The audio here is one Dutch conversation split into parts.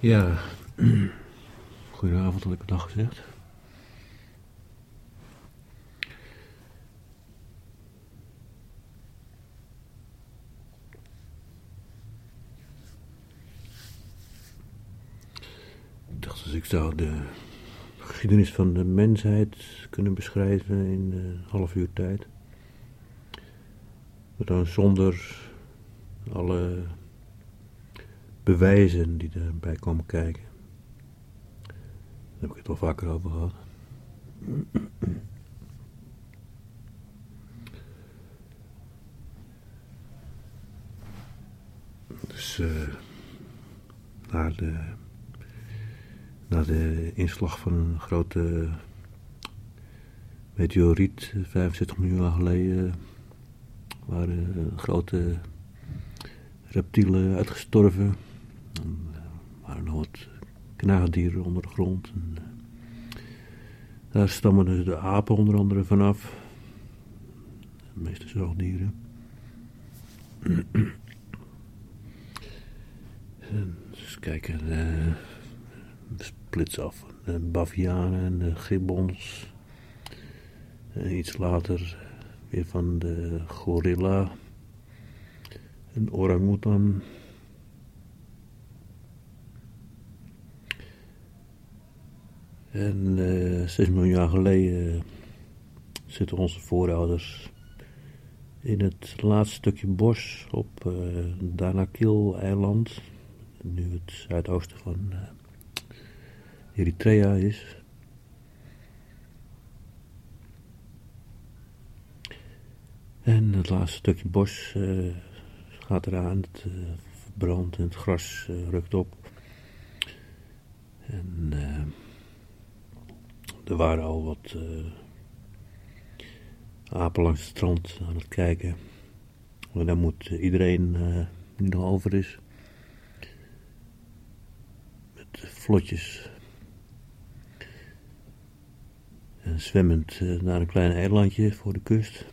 Ja, goedenavond had ik het al gezegd. Ik dacht dus ik zou de geschiedenis van de mensheid kunnen beschrijven in een half uur tijd. Maar dan zonder alle bewijzen die erbij komen kijken. Daar heb ik het wel vaker over gehad. Dus uh, na, de, na de inslag van een grote meteoriet, 65 miljoen jaar geleden, waren grote reptielen uitgestorven. Er waren nog wat knaagdieren onder de grond. En, uh, daar stammen dus de apen onder andere vanaf. De meeste zoogdieren. en, eens kijken, de splits af. De bavianen en de gibbons. En iets later weer van de gorilla. Een orang-oetan. En uh, 6 miljoen jaar geleden zitten onze voorouders in het laatste stukje bos op uh, Danakil-eiland, nu het zuidoosten van uh, Eritrea is. En het laatste stukje bos gaat eraan, het uh, verbrandt het gras rukt op. En er waren al wat apen langs het strand aan het kijken. Maar daar moet iedereen die nog over is. Met vlotjes. En zwemmend naar een klein eilandje voor de kust.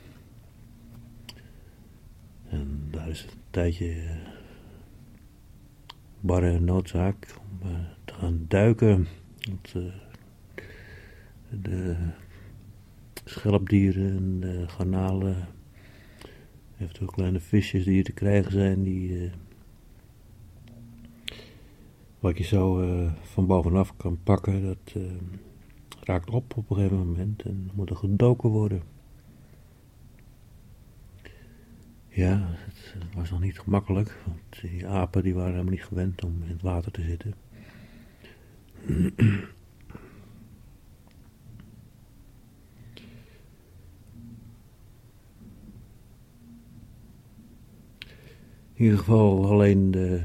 En daar is een tijdje barre noodzaak om te gaan duiken. Want, de schelpdieren en de garnalen, eventueel kleine visjes die hier te krijgen zijn, die wat je zo van bovenaf kan pakken, dat raakt op op een gegeven moment en moet er gedoken worden. Ja, het was nog niet gemakkelijk, want die apen die waren helemaal niet gewend om in het water te zitten. In ieder geval alleen de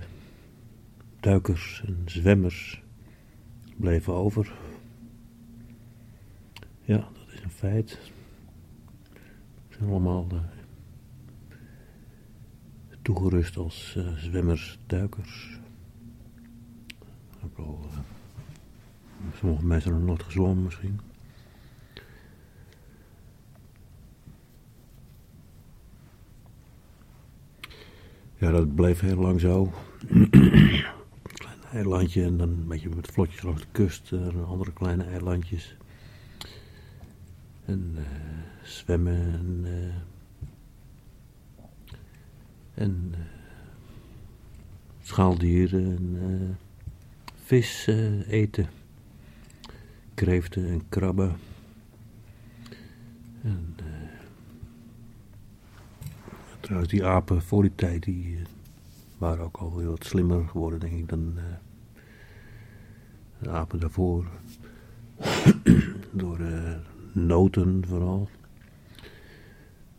duikers en zwemmers bleven over. Ja, dat is een feit. Het zijn allemaal uh, toegerust als uh, zwemmers, duikers. Ik heb al, uh, sommige mensen nog nooit gezwommen misschien. Ja, dat bleef heel lang zo. klein eilandje en dan een beetje met vlotjes langs de kust. en andere kleine eilandjes. En uh, zwemmen en... En uh, schaaldieren en vis eten. Kreeften en krabben. En trouwens, die apen voor die tijd, die waren ook al heel wat slimmer geworden, denk ik, dan de apen daarvoor. Door noten vooral.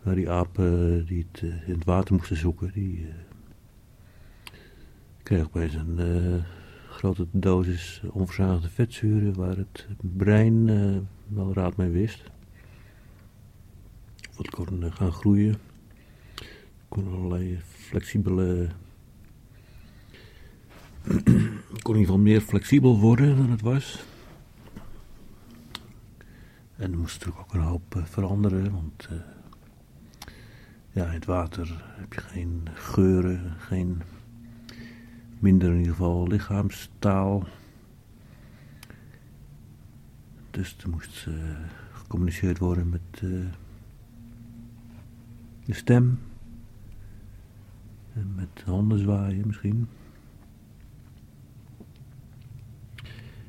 Maar die apen die het in het water moesten zoeken, die kregen opeens een grote dosis onverzadigde vetzuren waar het brein wel raad mee wist. Of het kon gaan groeien. Kon allerlei flexibele. kon in ieder geval meer flexibel worden dan het was. En er moest natuurlijk ook een hoop veranderen, want ja, in het water heb je geen geuren, geen minder in ieder geval lichaamstaal. Dus er moest uh, gecommuniceerd worden met de stem. Met handen zwaaien misschien.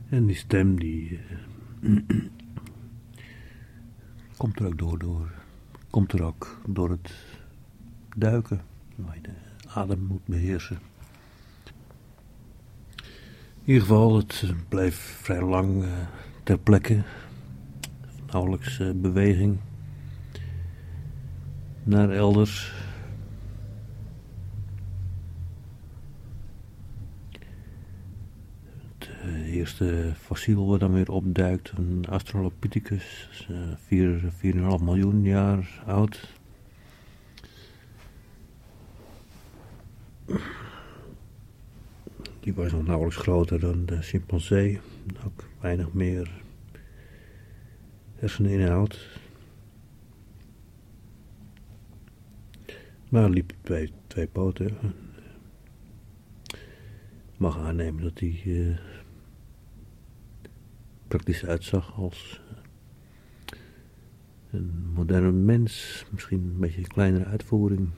En die stem die uh, komt er ook door, door, komt er ook door het duiken, waar je de adem moet beheersen. In ieder geval, het bleef vrij lang uh, ter plekke. Nauwelijks beweging naar elders. Het uh, eerste fossiel wat dan weer opduikt, een Australopithecus, 4,5 miljoen jaar oud. Die was nog nauwelijks groter dan de chimpansee. Ook weinig meer herseninhoud. Maar liep twee, twee poten. mag aannemen dat hij uh, praktisch uitzag als uh, een moderne mens. Misschien een beetje een kleinere uitvoering.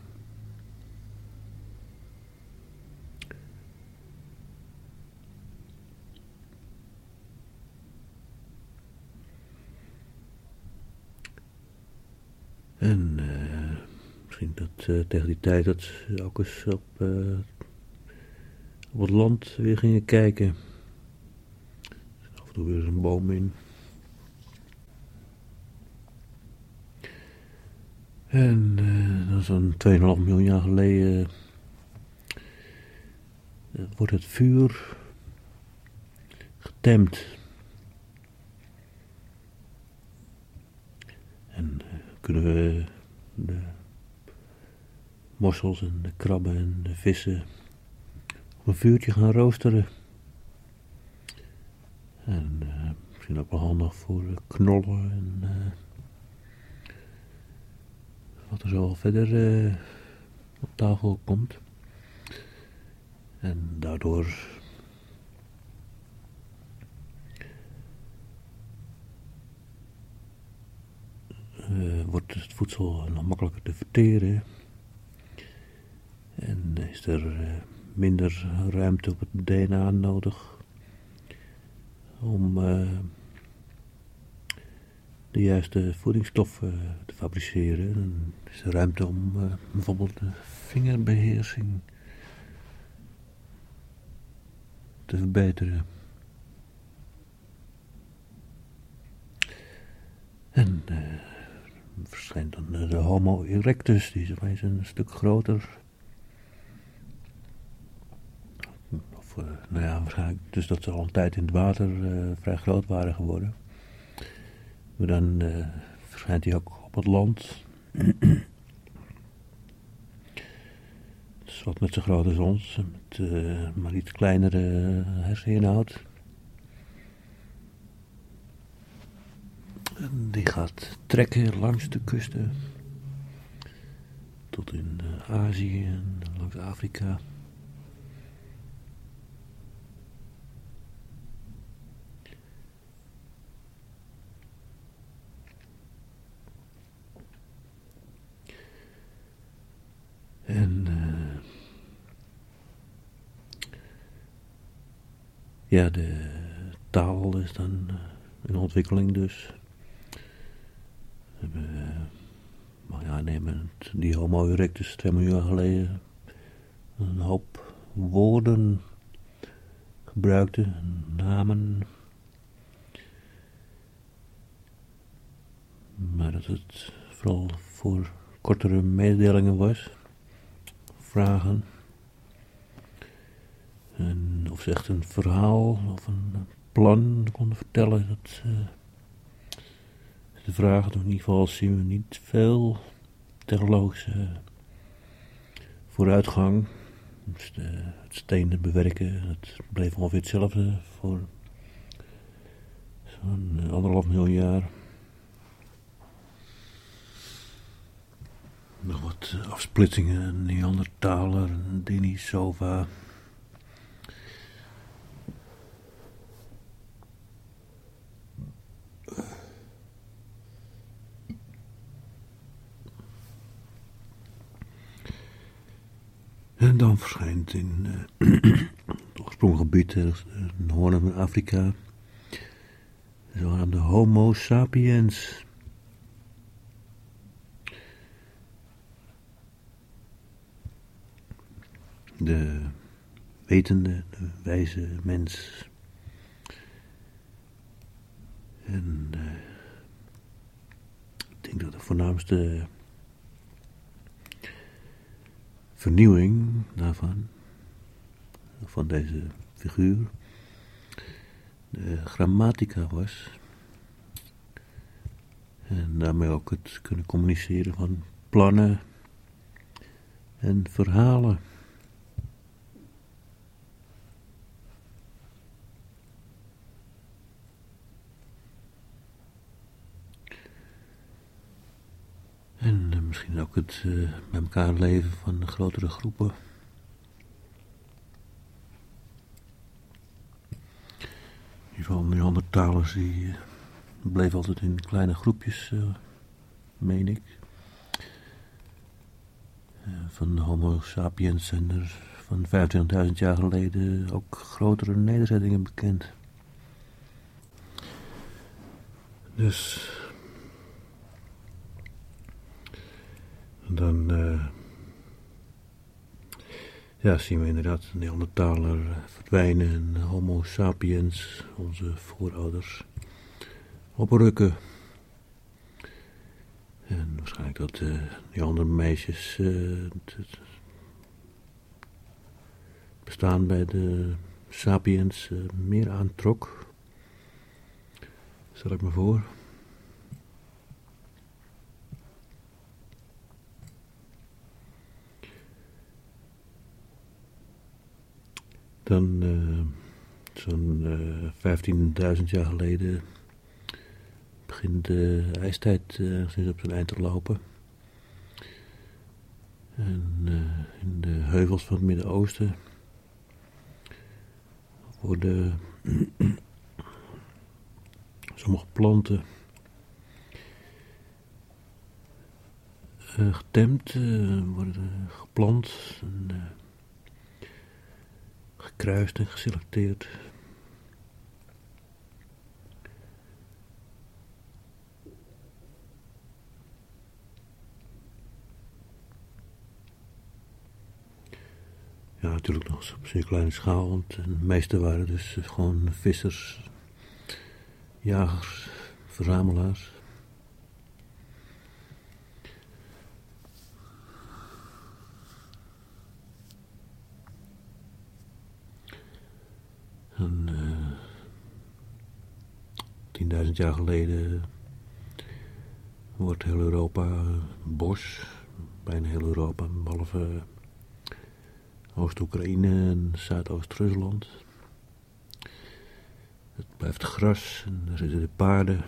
En uh, misschien dat uh, tegen die tijd dat ze ook eens op, op het land weer gingen kijken. Af en weer een boom in. En dan zo'n 2,5 miljoen jaar geleden wordt het vuur getemd. En kunnen we de mossels en de krabben en de vissen op een vuurtje gaan roosteren. En uh, misschien ook wel handig voor knollen en uh, wat er zo verder op tafel komt. En daardoor wordt het voedsel nog makkelijker te verteren. En is er minder ruimte op het DNA nodig om uh, de juiste voedingsstoffen te fabriceren. En is er ruimte om bijvoorbeeld de vingerbeheersing te verbeteren. En verschijnt dan de Homo erectus, die is een stuk groter. Uh, nou ja, waarschijnlijk dus dat ze al een tijd in het water uh, vrij groot waren geworden. Maar dan uh, verschijnt hij ook op het land. dus wat met zo groot als ons, met maar iets kleinere herseninhoud. En die gaat trekken langs de kusten. Tot in Azië en langs Afrika. En uh, ja, de taal is dan uh, in ontwikkeling dus. We hebben, mag je aannemen, die Homo erectus twee miljoen geleden een hoop woorden gebruikte, namen. Maar dat het vooral voor kortere mededelingen was, vragen. En of ze echt een verhaal of een plan konden vertellen, dat... Uh, de vraag, in ieder geval zien we niet veel technologische vooruitgang. Dus het stenen bewerken, het bleef ongeveer hetzelfde voor zo'n anderhalf miljoen jaar. Nog wat afsplitsingen, Neandertaler, Denisova. En dan verschijnt in eh, het oorspronkelijke gebied, een hoorn van Afrika, de Homo sapiens. De wetende, de wijze mens. En uh, ik denk dat de voornaamste vernieuwing daarvan, van deze figuur, de grammatica was. En daarmee ook het kunnen communiceren van plannen en verhalen. En uh, ook het uh, elkaar leven van grotere groepen. In ieder geval Neandertalers die uh, bleven altijd in kleine groepjes, meen ik. van de Homo sapiens zijn er van 25.000 jaar geleden ook grotere nederzettingen bekend. Dus dan uh, ja, zien we inderdaad de Neandertaler verdwijnen en Homo sapiens, onze voorouders, oprukken. En waarschijnlijk dat uh, die andere meisjes het bestaan bij de sapiens meer aantrok. Stel ik me voor. Dan uh, zo'n uh, 15.000 jaar geleden begint de ijstijd sinds op zijn eind te lopen. En in de heuvels van het Midden-Oosten worden sommige planten getemd, worden geplant. En, gekruist en geselecteerd. Ja, natuurlijk nog op zeer kleine schaal, want de meeste waren dus gewoon vissers, jagers, verzamelaars. En, 10.000 jaar geleden wordt heel Europa bos. Bijna heel Europa, behalve Oost-Oekraïne en Zuidoost-Rusland. Het blijft gras en er zitten de paarden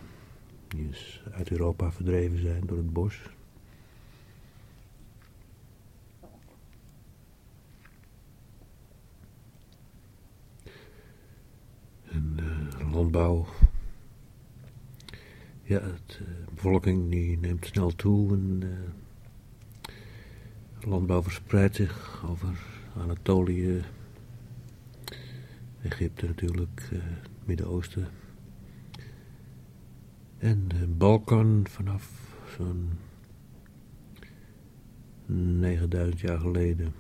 die dus uit Europa verdreven zijn door het bos. En uh, landbouw. Ja, de uh, bevolking die neemt snel toe en uh, landbouw verspreidt zich over Anatolië, Egypte natuurlijk, het Midden-Oosten. En de Balkan vanaf zo'n 9000 jaar geleden.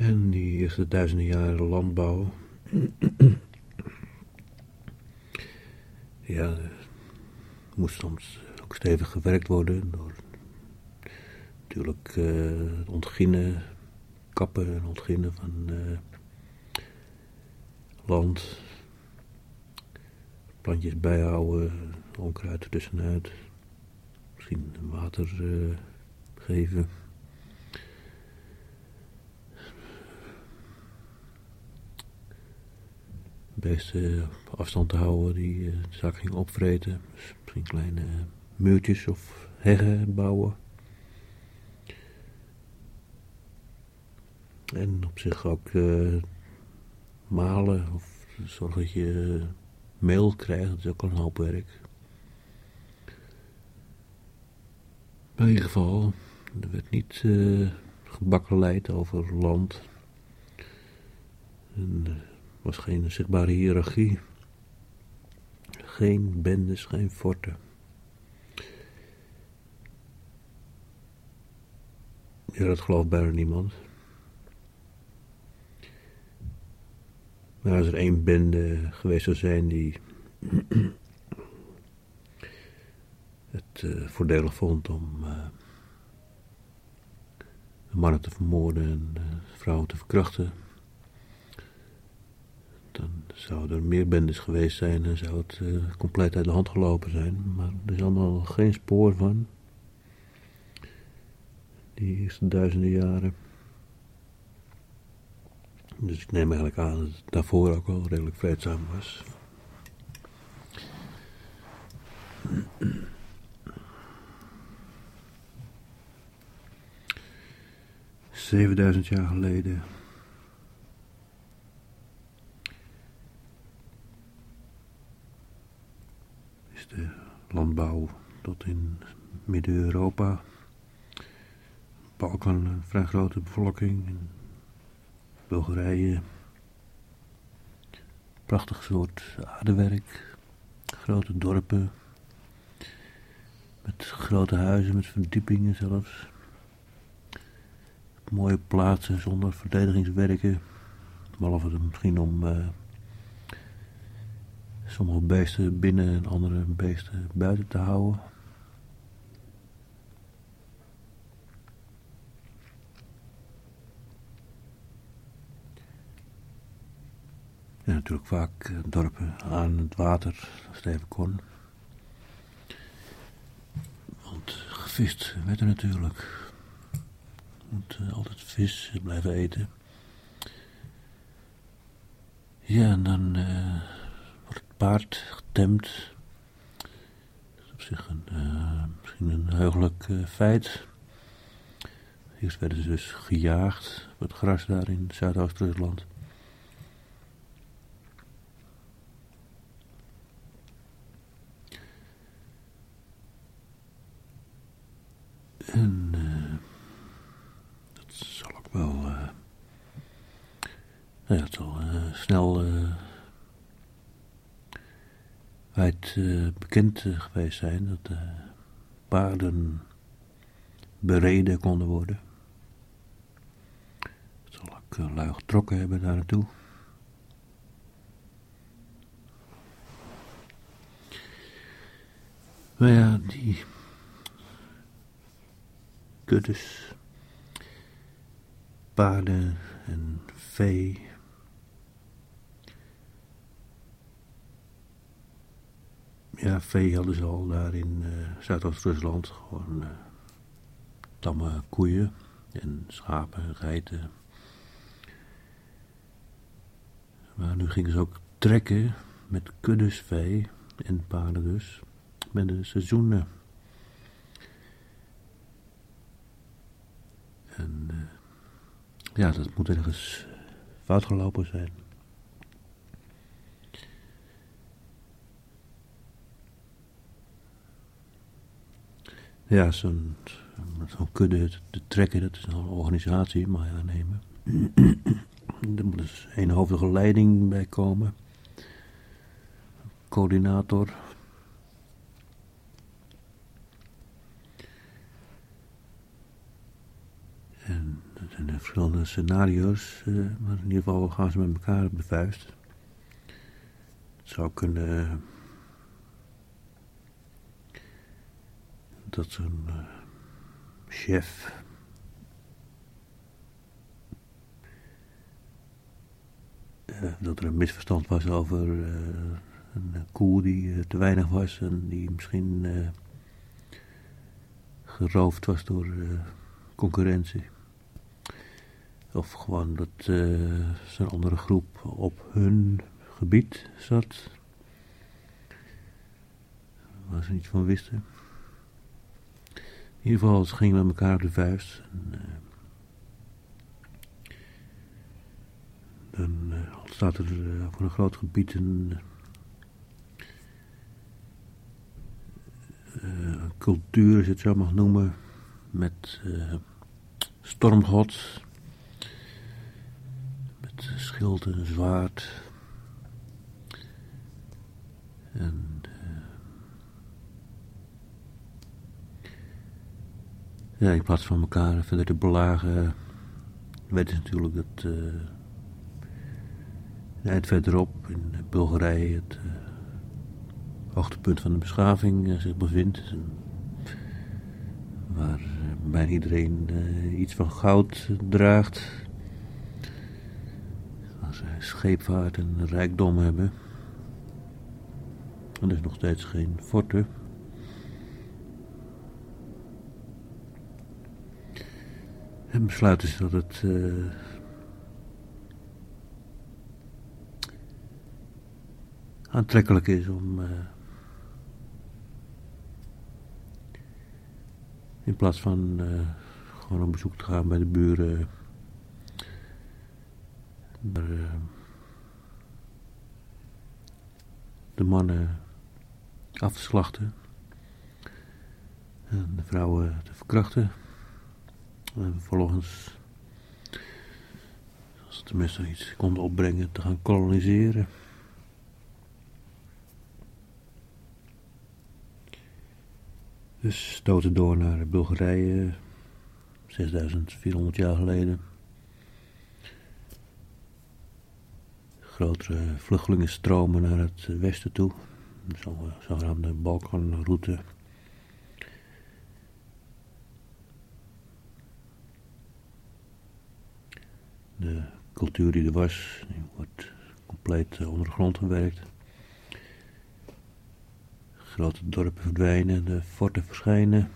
En die eerste duizenden jaren landbouw. ja, moest soms ook stevig gewerkt worden door natuurlijk uh, het ontginnen, kappen en ontginnen van uh, land. Plantjes bijhouden, onkruid ertussenuit. Misschien water uh, geven. Beesten op afstand te houden die uh, de zaak gingen opvreten. Dus misschien kleine muurtjes of heggen bouwen. En op zich ook malen of zorgen dat je mail krijgt. Dat is ook een hoop werk. in ieder geval, er werd niet uh, gebakkeleid over land. er was geen zichtbare hiërarchie. Geen bendes, geen forten. Ja, dat gelooft bijna niemand. Maar als er één bende geweest zou zijn die het uh, voordelig vond om uh, mannen te vermoorden en uh, vrouwen te verkrachten, zouden er meer bendes geweest zijn en zou het compleet uit de hand gelopen zijn. Maar er is allemaal geen spoor van. Die eerste duizenden jaren. Dus ik neem eigenlijk aan dat het daarvoor ook wel redelijk vreedzaam was. 7000 jaar geleden. Is de landbouw tot in Midden-Europa. Balkan een vrij grote bevolking. Bulgarije. Prachtig soort aardewerk. Grote dorpen. Met grote huizen, met verdiepingen zelfs mooie plaatsen zonder verdedigingswerken. Behalve misschien om uh, sommige beesten binnen en andere beesten buiten te houden. En natuurlijk vaak eh, dorpen aan het water, als het even kon. Want gevist werd er natuurlijk moet uh, altijd vis blijven eten. Ja, en dan uh, wordt het paard getemd. Dat is op zich een, uh, misschien een heugelijk feit. Eerst werden ze dus gejaagd op het gras daar in Zuidoost-Rusland. En wel. Uh, nou ja, het zal snel uh, wijd bekend geweest zijn dat paarden bereden konden worden. Het zal ook lui getrokken hebben daar naartoe. Maar ja, die kuddes paarden en vee. Ja, vee hadden ze al daar in uh, Zuidoost-Rusland. Gewoon uh, tamme koeien en schapen, geiten. Maar nu gingen ze ook trekken met kuddes vee en paarden dus. Met de seizoenen. En... Uh, ja, dat moet ergens fout gelopen zijn. Ja, zo'n zo kudde te trekken, dat is een organisatie, mag je aannemen. er moet dus een hoofdige leiding bij komen. Coördinator. En er zijn verschillende scenario's, uh, maar in ieder geval gaan ze met elkaar op de vuist. Het zou kunnen dat zo'n uh, chef uh, dat er een misverstand was over een koe die te weinig was en die misschien geroofd was door concurrentie. Of gewoon dat zo'n andere groep op hun gebied zat. Waar ze niets van wisten. In ieder geval, ze gingen met elkaar de vuist. En, uh, Dan ontstaat er voor een groot gebied een, een cultuur, als je het zo mag noemen, met stormgod, met schild en zwaard. En Ja, in plaats van elkaar verder te belagen, weten ze natuurlijk dat uh, eind verderop in Bulgarije het uh, hoogtepunt van de beschaving uh, zich bevindt. Waar bijna iedereen iets van goud draagt. Waar ze scheepvaart en rijkdom hebben. En er is nog steeds geen forte. En besluiten ze dat het. Uh, aantrekkelijk is om. Uh, in plaats van uh, gewoon op bezoek te gaan bij de buren. de mannen af te slachten. En de vrouwen te verkrachten. En vervolgens, als ze tenminste iets konden opbrengen, te gaan koloniseren. Dus stoten door naar Bulgarije, 6400 jaar geleden. Grotere vluchtelingenstromen naar het westen toe, zo'n zogenaamde Balkanroute. De cultuur die er was, die wordt compleet eh, onder de grond gewerkt. Grote dorpen verdwijnen, de forten verschijnen.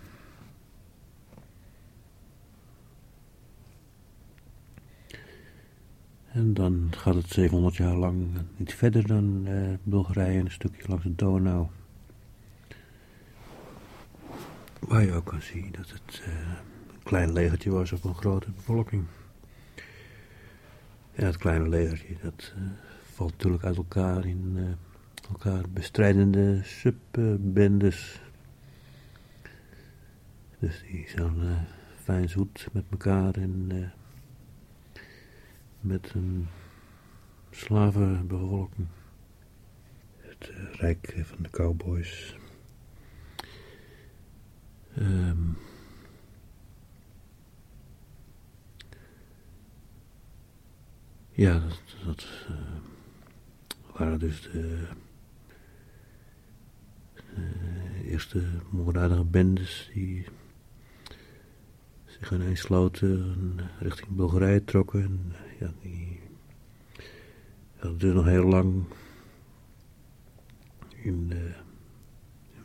En dan gaat het 700 jaar lang niet verder dan eh, Bulgarije, een stukje langs de Donau. Waar je ook kan zien dat het eh, een klein legertje was op een grote bevolking. Ja, het kleine legertje, dat uh, valt natuurlijk uit elkaar in uh, elkaar bestrijdende subbendes. dus die zijn uh, fijn zoet met elkaar en met een slavenbevolking. Het rijk van de cowboys. Um, Ja, dat, uh, waren dus de, eerste moorddadige bendes die zich ineensloten en richting Bulgarije trokken. En ja, die hadden dus nog heel lang in de,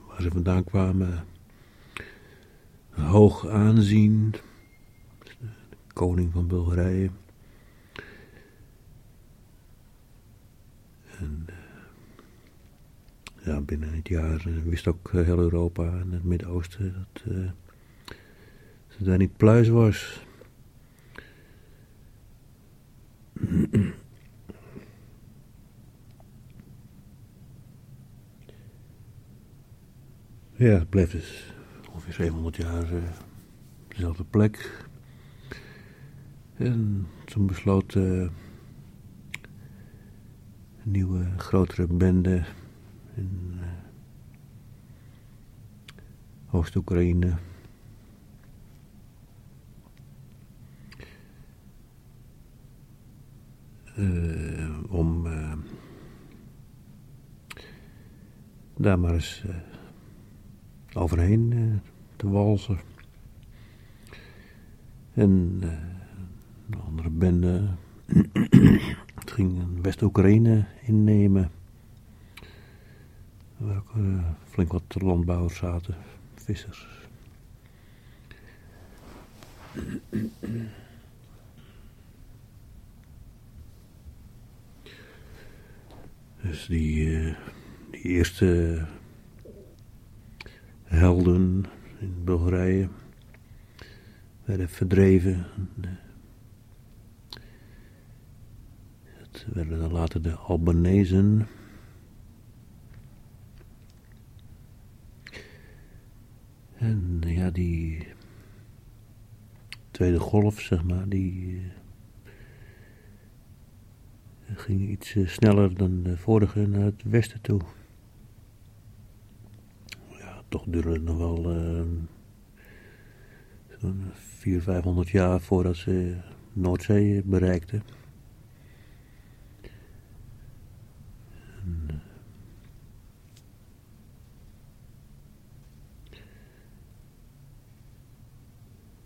waar ze vandaan kwamen hoog aanzien. De koning van Bulgarije. En uh, ja, binnen het jaar uh, wist ook uh, heel Europa en het Midden-Oosten dat ze daar niet pluis was. Ja, het bleef dus ongeveer 700 jaar op dezelfde plek. En toen besloot nieuwe, grotere bende in uh, Oost-Oekraïne. Uh, om uh, daar maar eens overheen te walsen. En een andere bende ging West-Oekraïne innemen. Waar ook uh, flink wat landbouwers zaten, vissers. Dus die, die eerste helden in Bulgarije werden verdreven Werden dan later de Albanezen. En ja, die tweede golf, zeg maar, die uh, ging iets uh, sneller dan de vorige naar het westen toe. Ja, toch duurde het nog wel uh, zo'n 400, 500 jaar voordat ze Noordzee bereikten. En,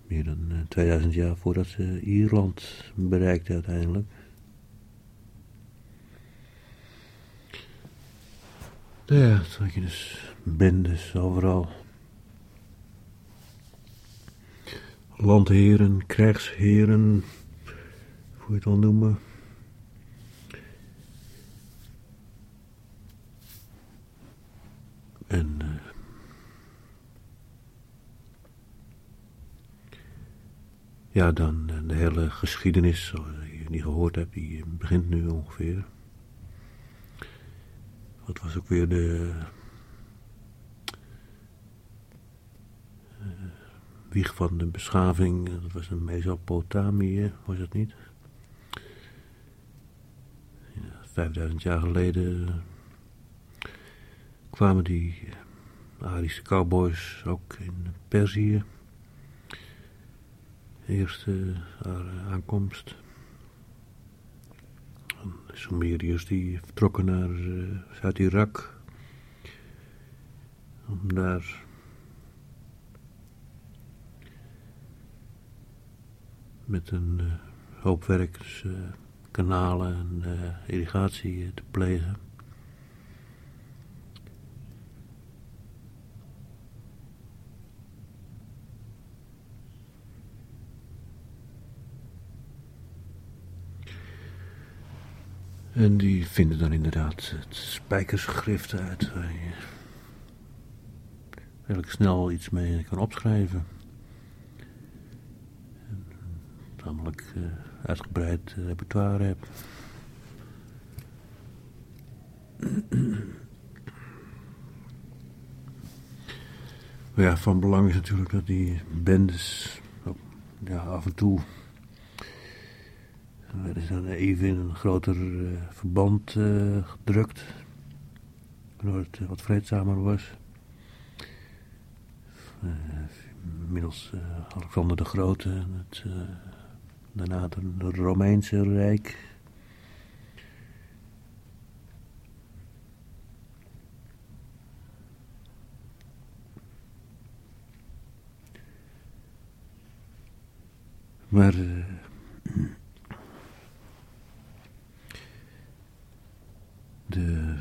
meer dan 2000 jaar voordat ze Ierland bereikten uiteindelijk. Nou ja, toen had je dus bendes overal. Landheren, krijgsheren, hoe je het wil noemen. En uh, ja, dan uh, de hele geschiedenis, zoals je niet gehoord hebt, die begint nu ongeveer. Wat was ook weer de uh, wieg van de beschaving? Dat was een Mesopotamië, was het niet? Ja, 5000 jaar geleden kwamen die Arische cowboys ook in Perzië. Eerste aankomst. De Sumeriërs die vertrokken naar uh, Zuid-Irak. Om daar met een uh, hoop werk, dus, kanalen en irrigatie te plegen. En die vinden dan inderdaad het spijkersgrift uit waar je snel iets mee kan opschrijven. En namelijk uh, uitgebreid repertoire hebt. Maar ja, van belang is natuurlijk dat die bendes ja, af en toe werden ze dan even in een groter uh, verband uh, gedrukt. Waardoor het uh, wat vreedzamer was. inmiddels Alexander de Grote en het, daarna het Romeinse Rijk. Maar de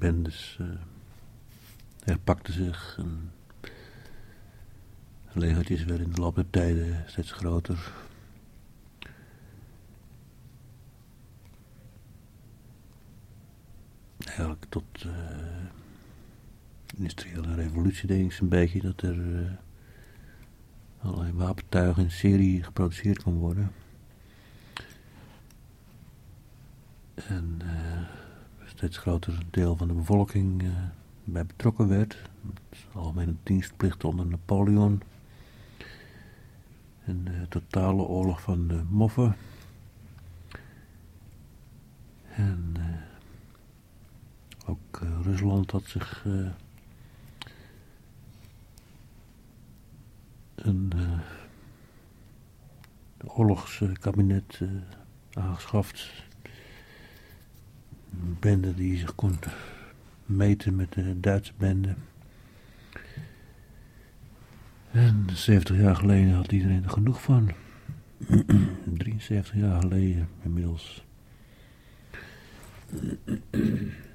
bendes uh, herpakten zich en legertjes werden in de loop der tijden steeds groter. Eigenlijk tot uh, industriële revolutie denk ik een beetje dat er uh, allerlei wapentuigen in serie geproduceerd kon worden. En steeds groter deel van de bevolking uh, bij betrokken werd. Algemene dienstplicht onder Napoleon. En de totale oorlog van de moffen. En uh, ook uh, Rusland had zich een oorlogskabinet aangeschaft bende die zich kon meten met de Duitse bende. En 70 jaar geleden had iedereen er genoeg van. 73 jaar geleden inmiddels.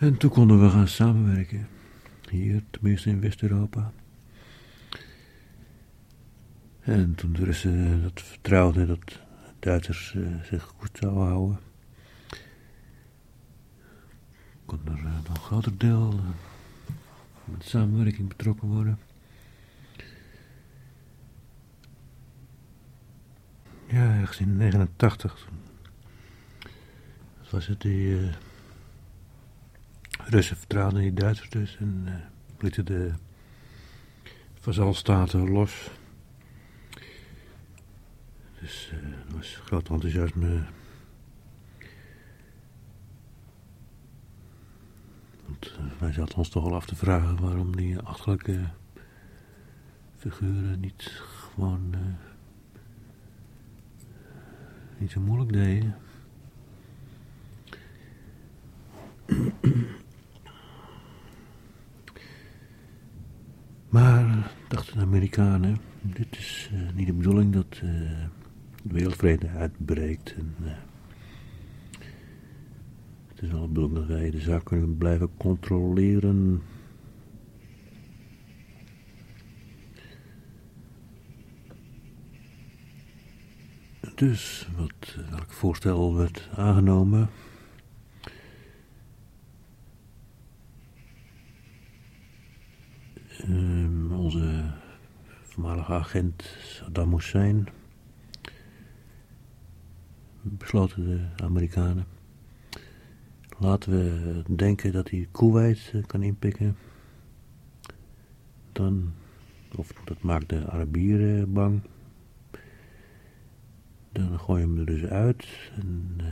En toen konden we gaan samenwerken. Hier, tenminste in West-Europa. En toen de Russen dat vertrouwden dat Duitsers uh, zich goed zouden houden. Kon er uh, nog een groter deel met samenwerking betrokken worden. ergens in 89. was het die Russen vertraden die Duitsers dus en uh, lieten de vazalstaten los. Dus uh, er was groot enthousiasme. Want wij zaten ons toch al af te vragen waarom die achterlijke figuren niet gewoon niet zo moeilijk deden. Maar, dachten de Amerikanen, dit is uh, niet de bedoeling dat uh, wereldvrede uitbreekt. En, uh, het is wel de bedoeling dat wij de zaak kunnen blijven controleren. Dus, wat, welk voorstel werd aangenomen? Um, onze voormalige agent Saddam Hussein besloten de Amerikanen. Laten we denken dat hij Kuwait eh, kan inpikken. Dan, of dat maakt de Arabieren bang. Dan gooien we hem er dus uit en uh,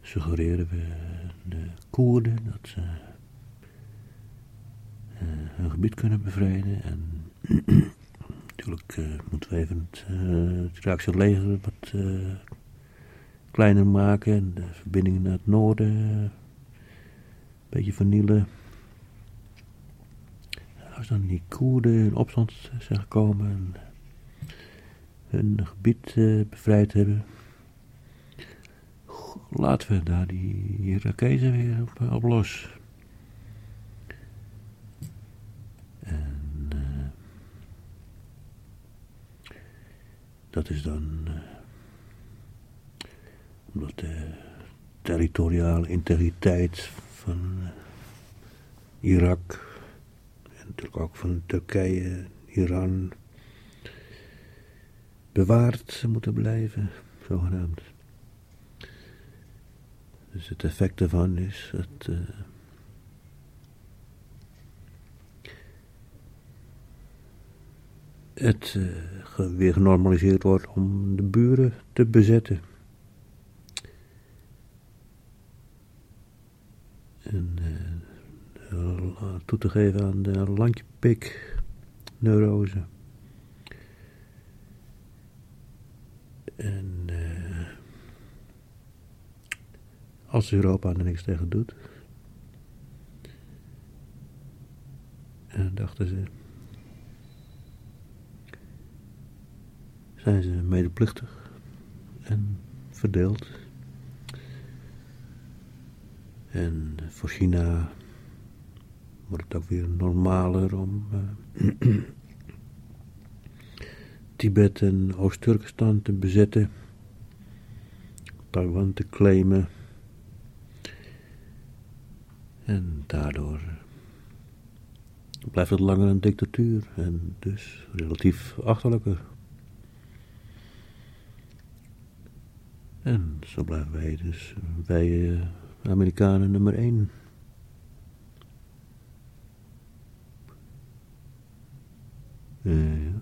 suggereren we de Koerden dat ze uh, hun gebied kunnen bevrijden. En natuurlijk uh, moeten we even het, het Iraakse leger wat kleiner maken en de verbindingen naar het noorden een beetje vernielen. Als dan die Koerden in opstand zijn gekomen en hun gebied bevrijd hebben. Laten we daar die Irakezen weer op los. En uh, dat is dan uh, omdat de territoriale integriteit van Irak en natuurlijk ook van Turkije, Iran bewaard moeten blijven, zogenaamd. Dus het effect daarvan is dat. Uh, het uh, weer genormaliseerd wordt om de buren te bezetten. En uh, toe te geven aan de landjepik-neurose. En uh, als Europa er niks tegen doet, en dachten ze, zijn ze medeplichtig en verdeeld. En voor China wordt het ook weer normaler om uh, Tibet en Oost-Turkestan te bezetten, Taiwan te claimen. En daardoor blijft het langer een dictatuur en dus relatief achterlijker. En zo blijven wij dus, wij uh, Amerikanen nummer één. Uh, ja.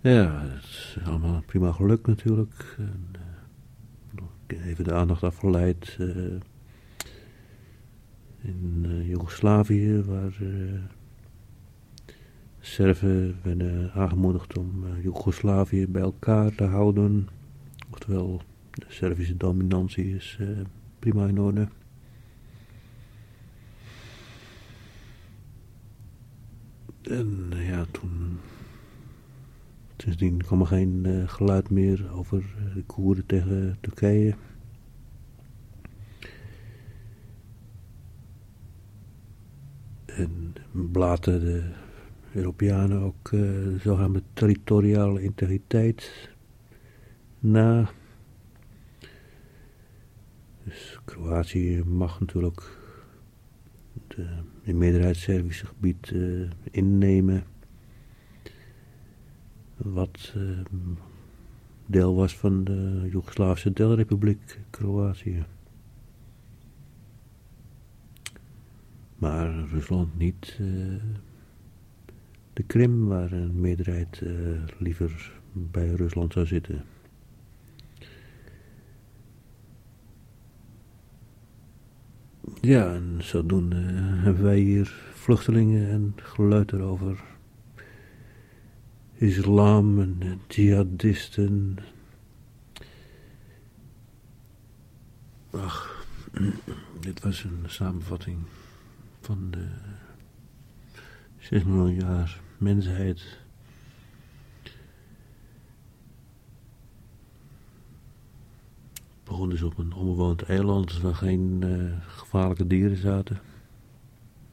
Ja, het is allemaal prima gelukt natuurlijk. En, uh, even de aandacht afgeleid uh, in Joegoslavië, waar Serven werden aangemoedigd om Joegoslavië bij elkaar te houden. Oftewel, de Servische dominantie is prima in orde. En ja, toen Sindsdien kwam er geen uh, geluid meer over de Koerden tegen Turkije. En blaten de Europeanen ook uh, de zogenaamde territoriale integriteit na. Dus Kroatië mag natuurlijk de, in meerderheid Servische gebied innemen wat eh, deel was van de Joegoslavische deelrepubliek Kroatië. Maar Rusland niet. eh, de Krim, waar een meerderheid eh, liever bij Rusland zou zitten. Ja, en zodoende hebben wij hier vluchtelingen en geluid erover. Islam en eh, jihadisten. Ach, dit was een samenvatting van de 6 miljoen jaar mensheid. Begon op een onbewoond eiland waar geen eh, gevaarlijke dieren zaten.